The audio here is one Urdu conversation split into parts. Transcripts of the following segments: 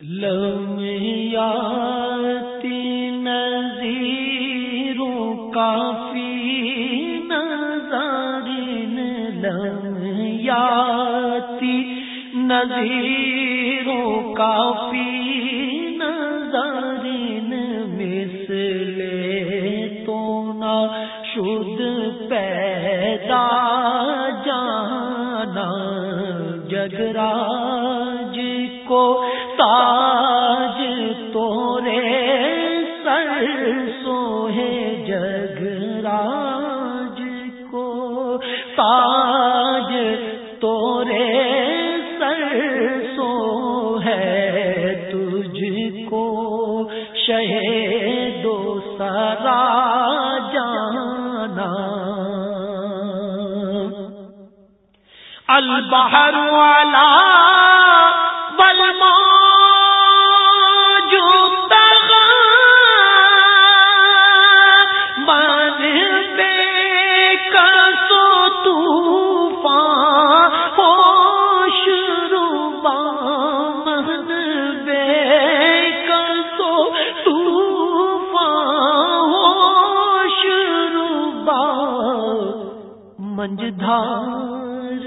لمیاتی نظیروں کافی نظارین لمیاتی نظیروں کافی نظارین، مثل تو نہ شد پیدا جانا، جگراج کو تاج تورے سر سوہے جگ راج کو۔ تاج تورے سر سو ہے تجھ کو۔ شہ دو سرا جانا۔ البحر والا منجھار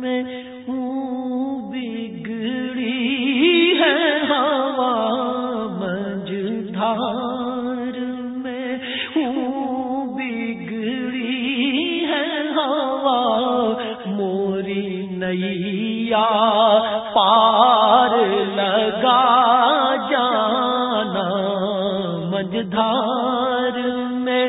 میں ہوں بگڑی ہے ہوا منجھار میں ہوں بگڑی ہے ہوا موری نیا پار لگا جانا منجھار میں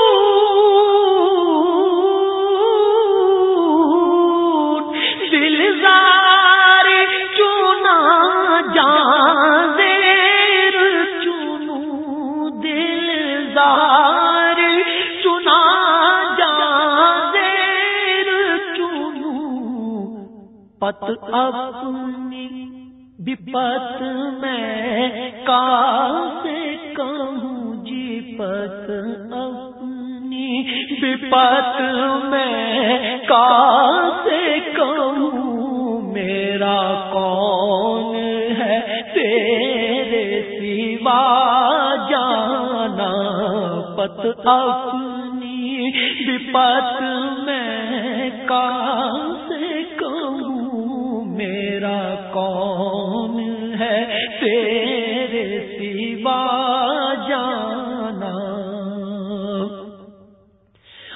پت اپنی بپت میں سے کہوں جی پت اپنی بپت میں کا سے کہوں میرا کون ہے تیرے سوا جانا پت اپنی بپت میں کا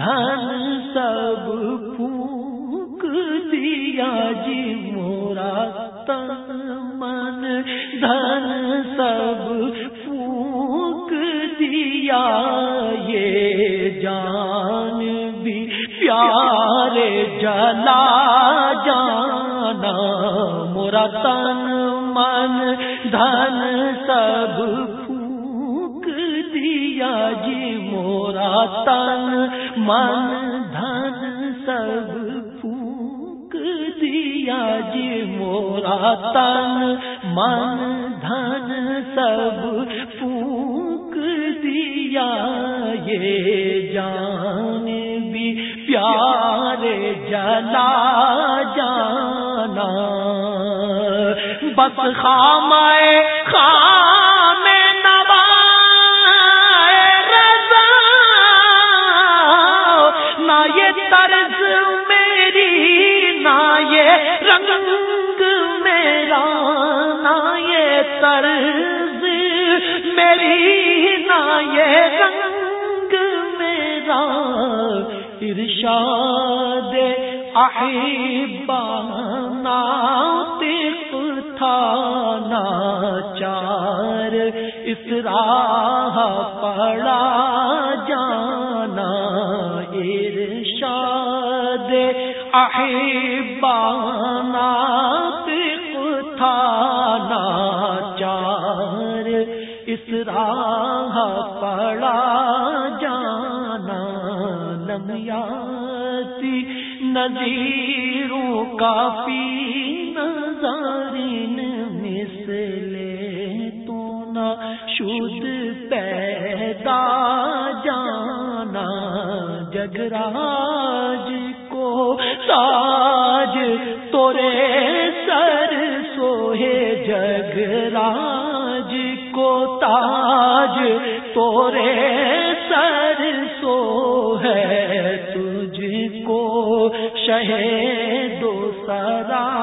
دھن سب پھوک دیا جی مورا تن من۔ دھن سب پھونک دیا، یہ جان بھی۔ پیارے جلا جانا، مورا تن من۔ دھن سب پھونک دیا جی مورا تن من دھن سب پھونک دیا جی مورا تن۔ من دھن سب پھونک دیا یہ جان بھی۔ پیارے جلا جانا۔ بس خام خام طرز میری نہ یہ رنگ میرا نہ یہ طرز میری نہ یہ رنگ میرا ارشاد احبانا تک تھا چار اس راہ پڑا احبانا تک تھا چار، اس راہ پڑا جانا، نمیاتی نظیروں کافی نظارین مسلے تو نہ شد پیدا جانا جگراج تاج تورے سر سوہے جگراج کو تاج تورے سر سو ہے تجھ کو شہ دو سرا